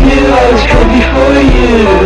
knew I was good for you